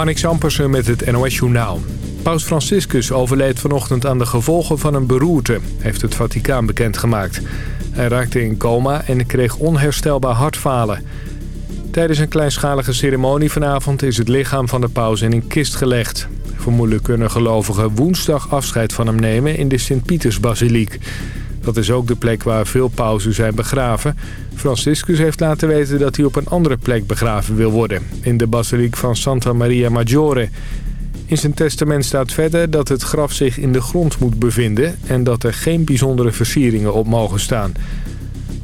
Marnix Ampersen met het NOS Journaal. Paus Franciscus overleed vanochtend aan de gevolgen van een beroerte, heeft het Vaticaan bekendgemaakt. Hij raakte in coma en kreeg onherstelbaar hartfalen. Tijdens een kleinschalige ceremonie vanavond is het lichaam van de paus in een kist gelegd. Vermoedelijk kunnen gelovigen woensdag afscheid van hem nemen in de Sint-Pietersbasiliek. Dat is ook de plek waar veel pauzen zijn begraven. Franciscus heeft laten weten dat hij op een andere plek begraven wil worden. In de basiliek van Santa Maria Maggiore. In zijn testament staat verder dat het graf zich in de grond moet bevinden... en dat er geen bijzondere versieringen op mogen staan.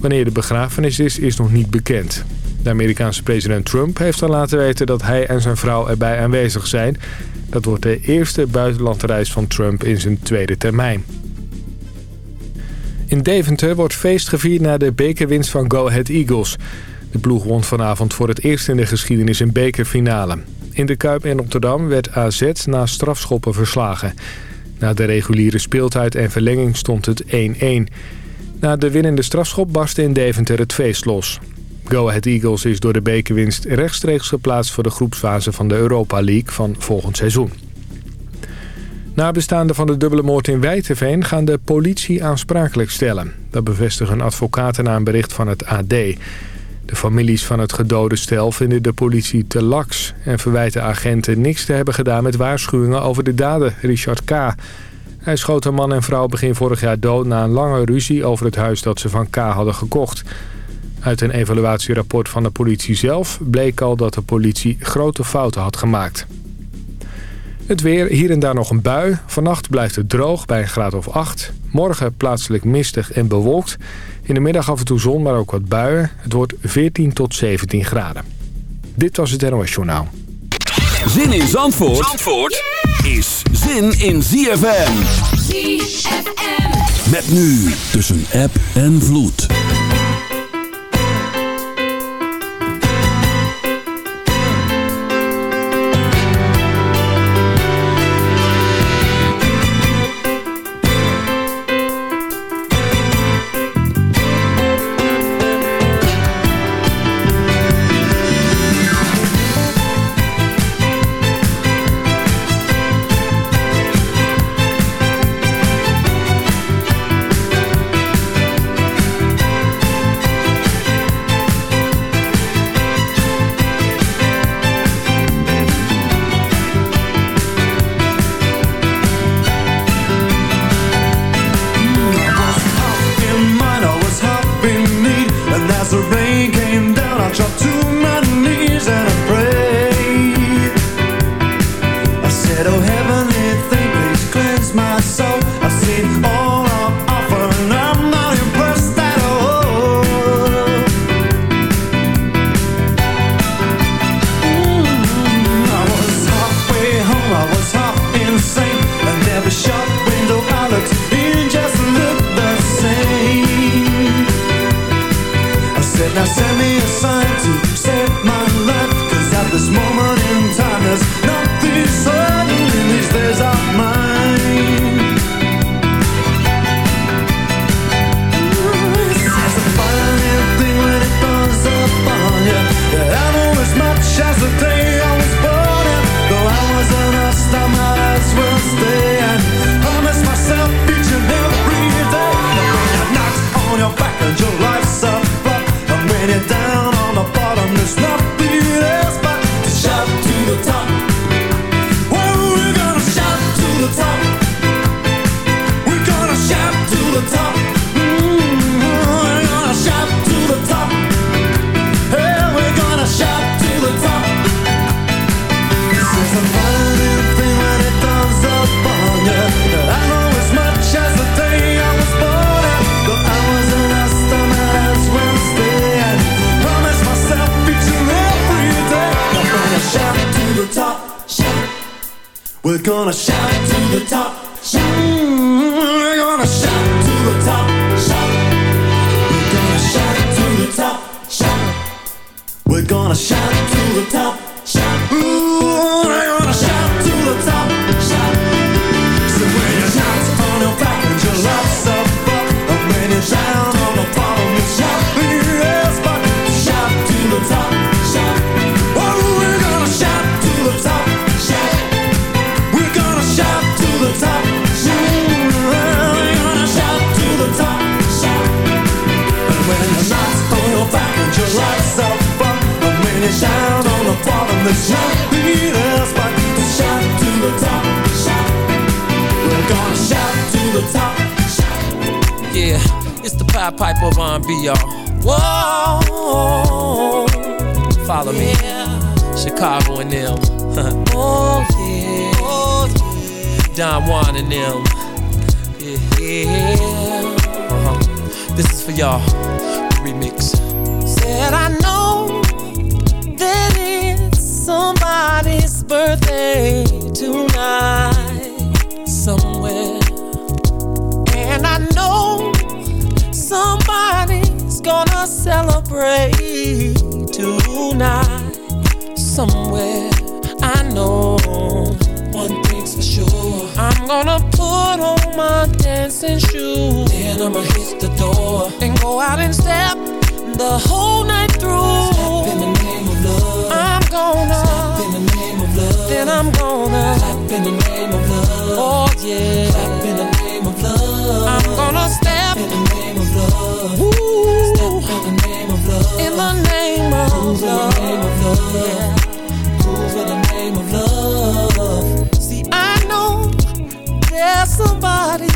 Wanneer de begrafenis is, is nog niet bekend. De Amerikaanse president Trump heeft al laten weten dat hij en zijn vrouw erbij aanwezig zijn. Dat wordt de eerste buitenlandreis van Trump in zijn tweede termijn. In Deventer wordt feest gevierd na de bekerwinst van Go Ahead Eagles. De ploeg won vanavond voor het eerst in de geschiedenis een bekerfinale. In de Kuip in Rotterdam werd AZ na strafschoppen verslagen. Na de reguliere speeltijd en verlenging stond het 1-1. Na de winnende strafschop barstte in Deventer het feest los. Go Ahead Eagles is door de bekerwinst rechtstreeks geplaatst... voor de groepsfase van de Europa League van volgend seizoen. Nabestaanden van de dubbele moord in Wijtenveen gaan de politie aansprakelijk stellen. Dat bevestigen advocaten na een bericht van het AD. De families van het gedode stel vinden de politie te laks... en verwijten agenten niks te hebben gedaan met waarschuwingen over de dader, Richard K. Hij schoot een man en vrouw begin vorig jaar dood na een lange ruzie over het huis dat ze van K hadden gekocht. Uit een evaluatierapport van de politie zelf bleek al dat de politie grote fouten had gemaakt. Het weer, hier en daar nog een bui. Vannacht blijft het droog bij een graad of 8. Morgen plaatselijk mistig en bewolkt. In de middag af en toe zon, maar ook wat buien. Het wordt 14 tot 17 graden. Dit was het NOS Journaal. Zin in Zandvoort, Zandvoort is zin in ZFM. ZFM. Met nu tussen app en vloed. Y'all. Remix. Said I know that it's somebody's birthday tonight somewhere, and I know somebody's gonna celebrate tonight somewhere. I know one thing's for sure. I'm gonna put on my dancing shoes. Then I'ma hit the door and go out and step the whole night through. Step in the name of love. I'm gonna step in the name of love. Then I'm gonna clap in the name of love. Oh yeah, clap in the name of love. I'm gonna step in the name of love. Ooh, step in the name of love. In the name of Move love. In the name of love. Yeah. Move in the name of love. See, I know there's somebody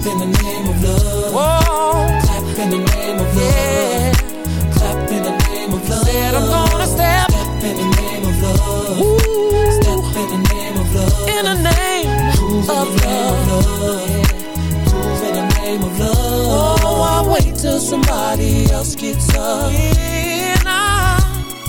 Step in the name of love. Whoa. Clap in the name of love. Yeah. Clap in the name of love. Said I'm gonna step. Step in the name of love. Ooh. Step in the name of love. In the name Prove of in the name love. Of love. Yeah. Prove in the name of love. Oh, I wait till somebody else gets up. Yeah.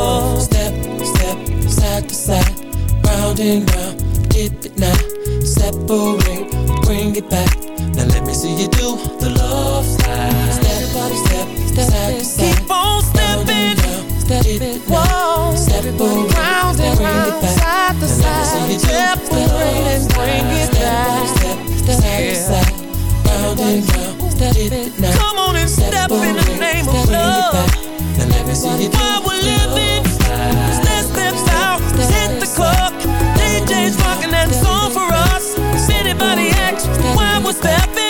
Love. Step, step, side to side, round and round. Dip it now, separate, bring it back. Now let me see you do the love slide. Step by step, step side to side. Keep on stepping, stepping, whoa. Separate, round and round, side to side. Separate bring it back. Step, step, side to side, round and round. Step it now. Come on and step in the name of love. Steps out, the club. DJ's rocking that song for us. Why we're stepping,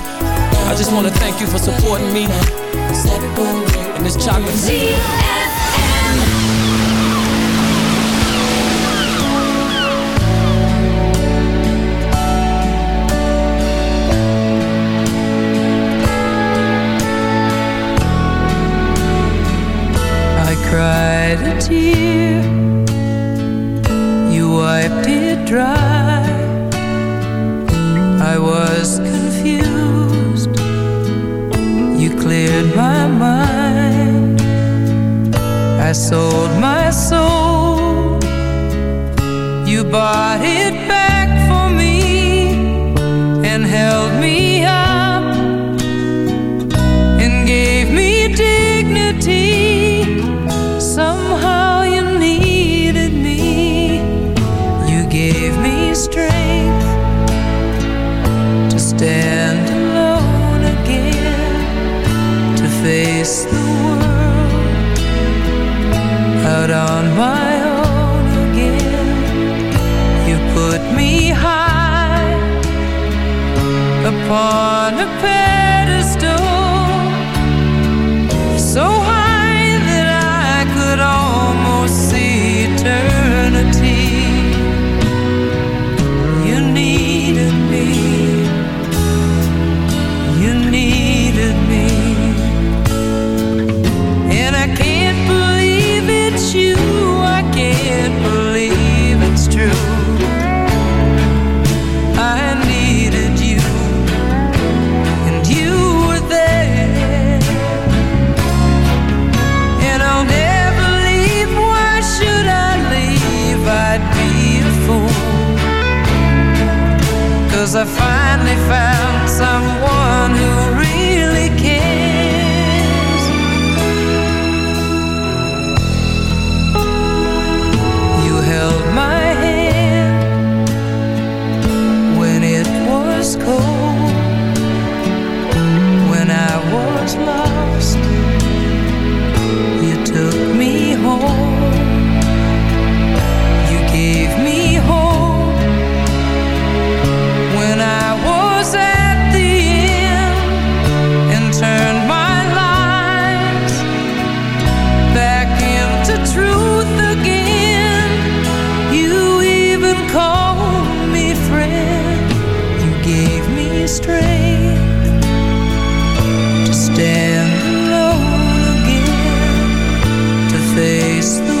I just wanna thank you for supporting me. And this chocolate. て。Cristo.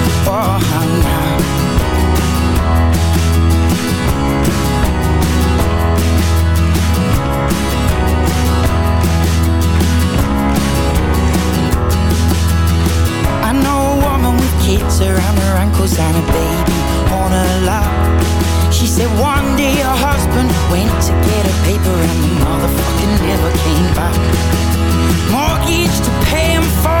I know a woman with kids around her ankles and a baby on her lap. She said one day her husband went to get a paper and the never came back. Mortgage to pay four kids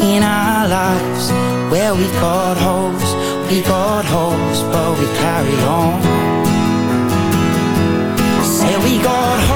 in our lives. Where we've got holes, we got holes, but we carry on Say we got home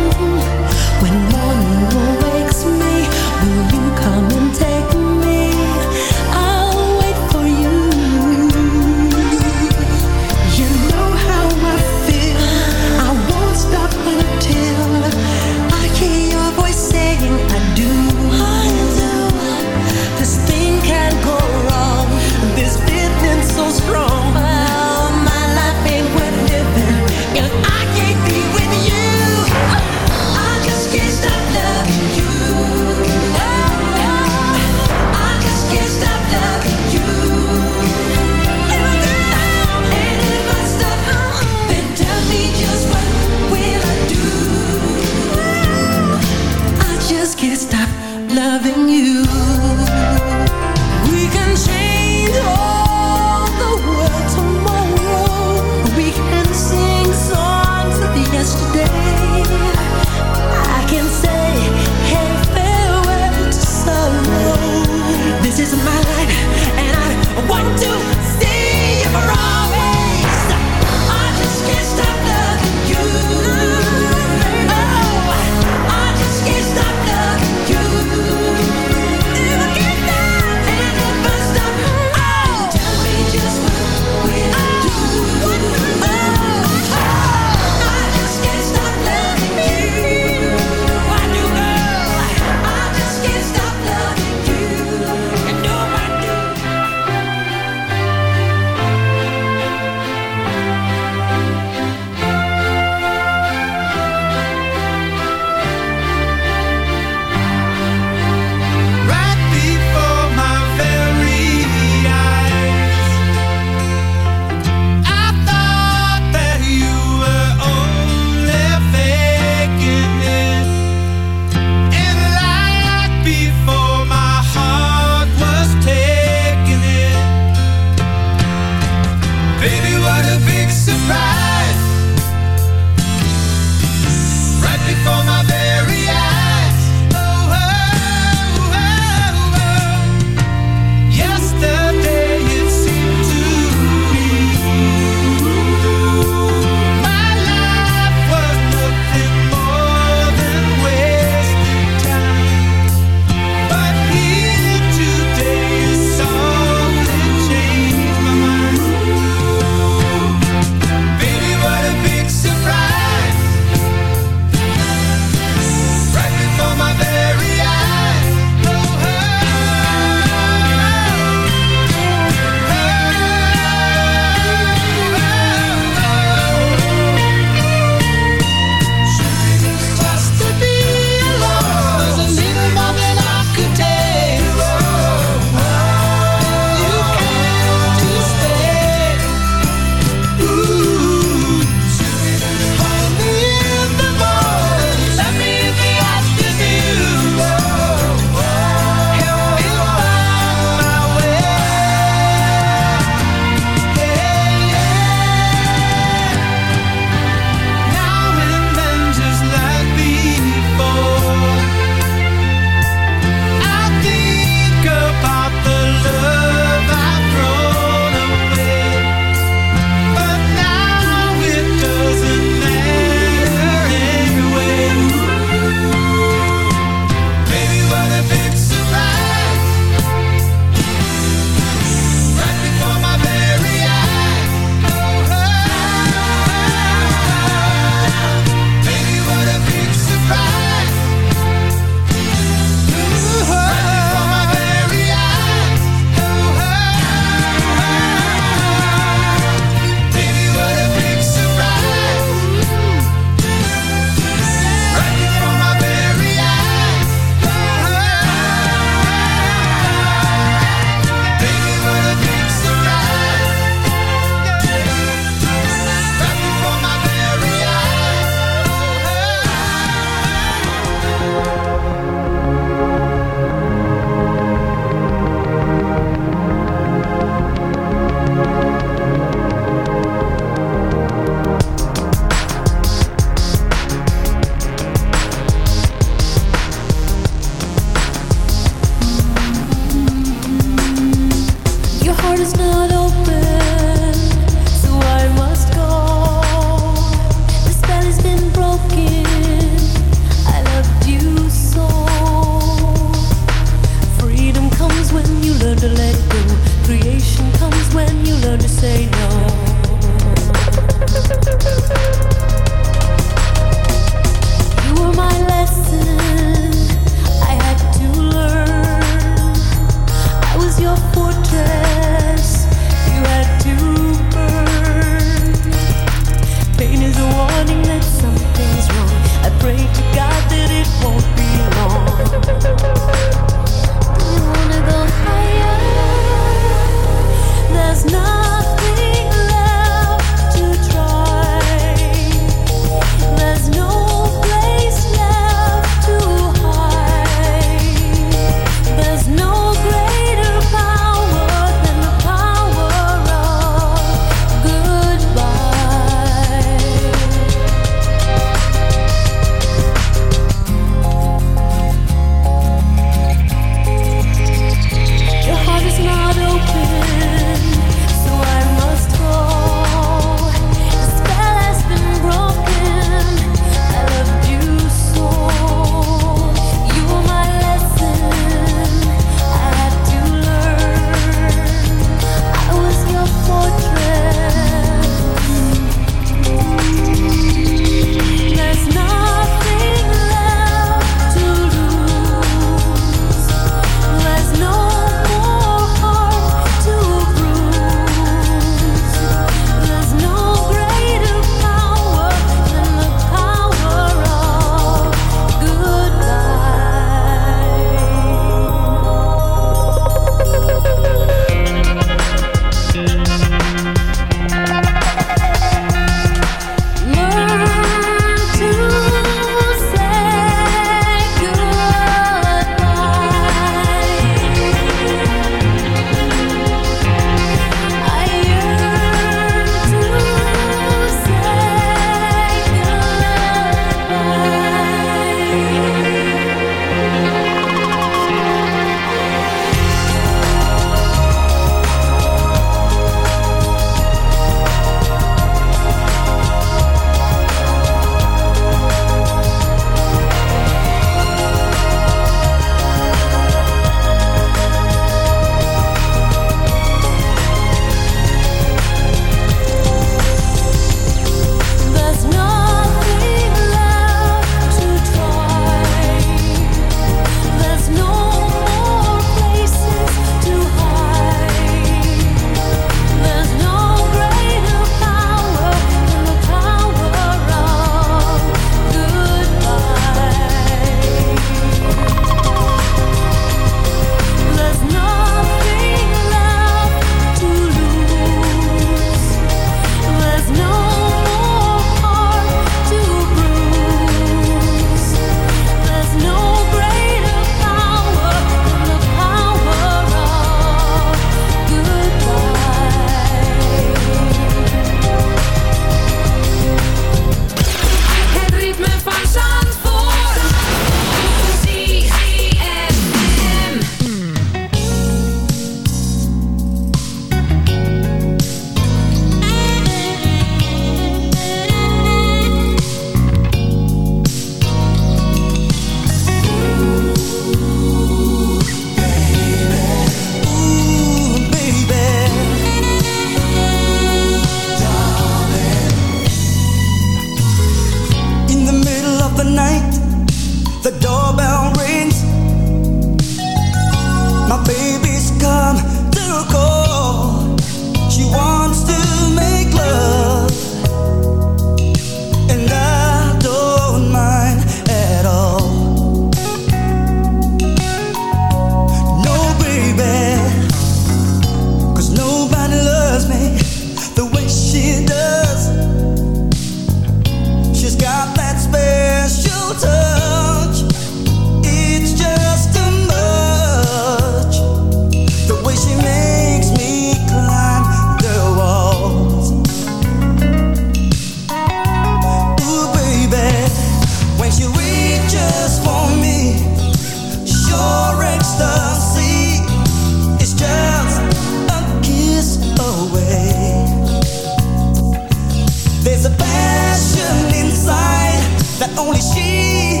There's a passion inside that only she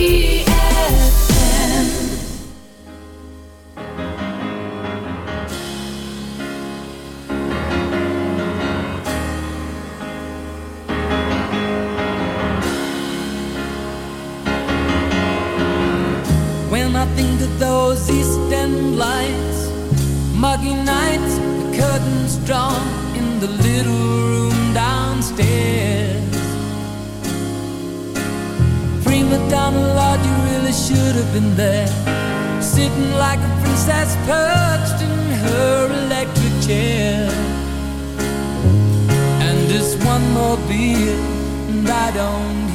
should have been there. Sitting like a princess perched in her electric chair. And this one more beer and I don't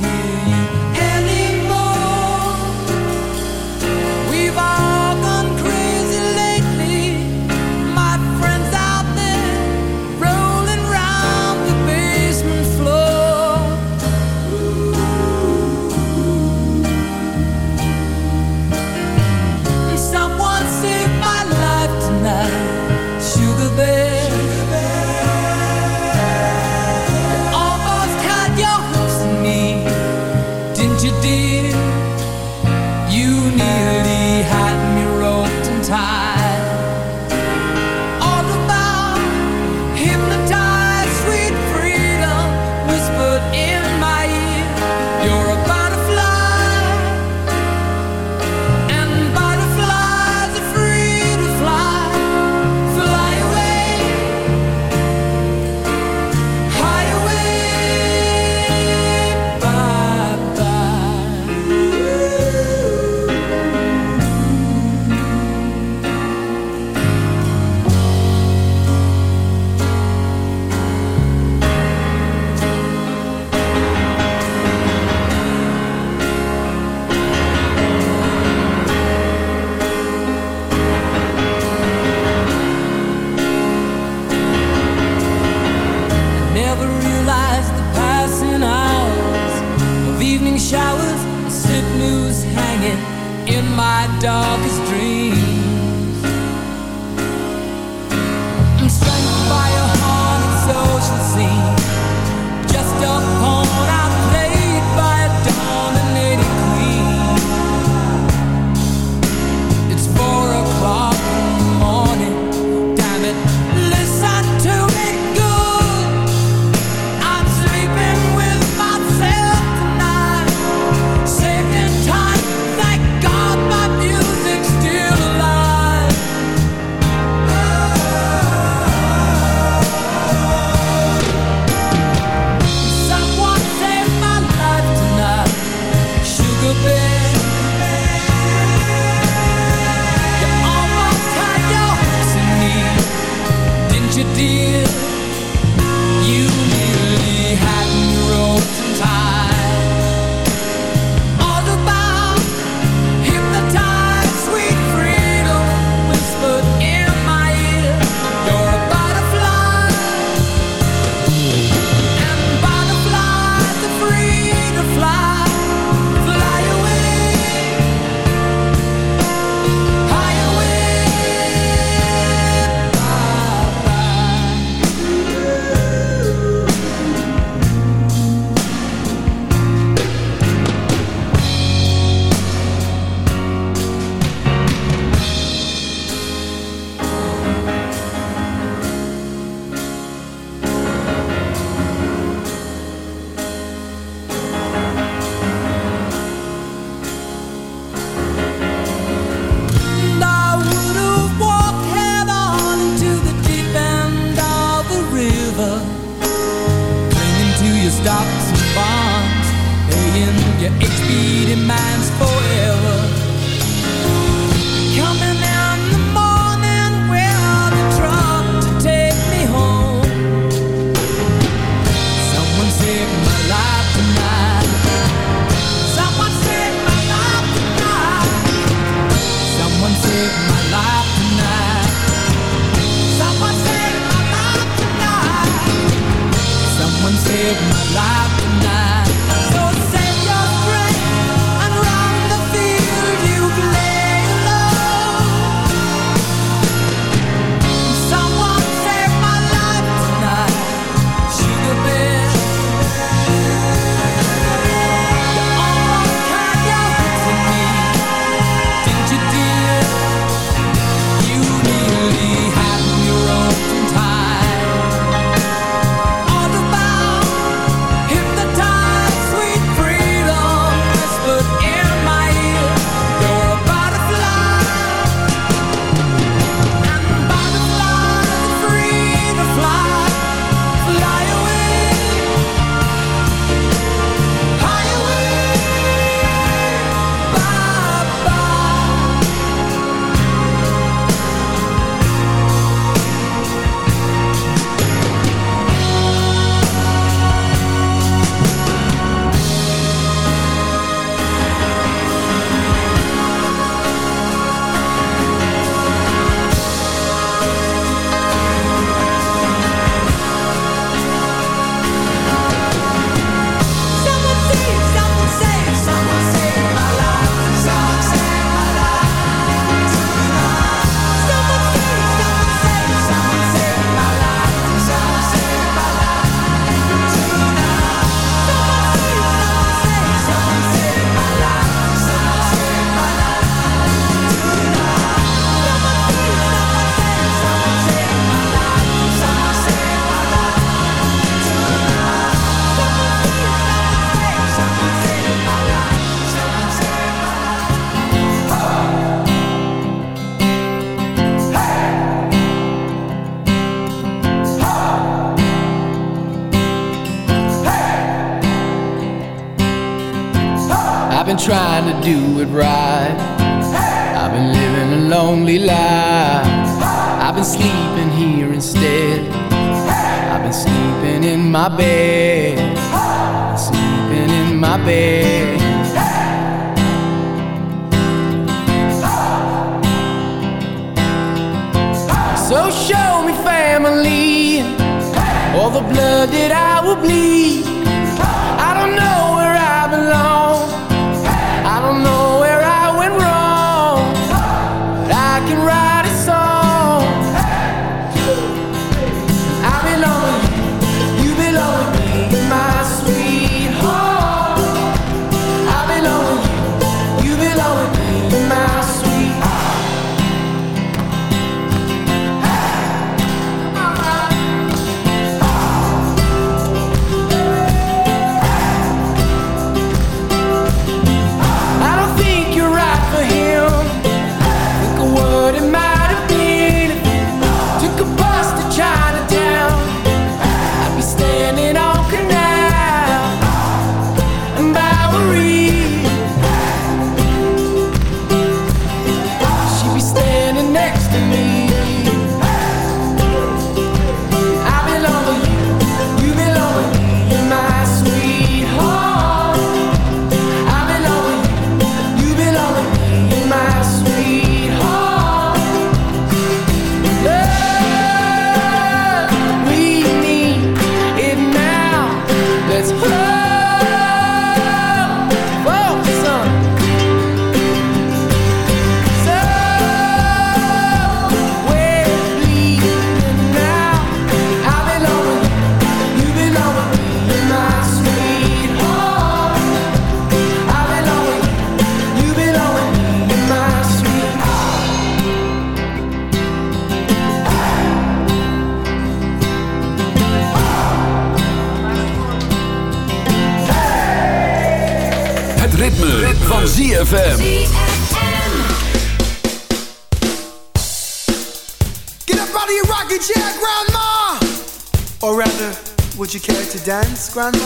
grandma.